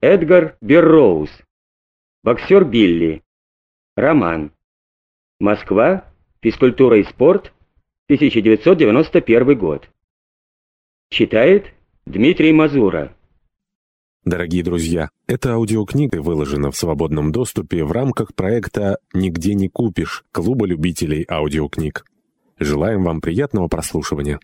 Эдгар Берроуз. Боксер Билли. Роман. Москва. Физкультура и спорт. 1991 год. Читает Дмитрий Мазура. Дорогие друзья, эта аудиокнига выложена в свободном доступе в рамках проекта «Нигде не купишь» Клуба любителей аудиокниг. Желаем вам приятного прослушивания.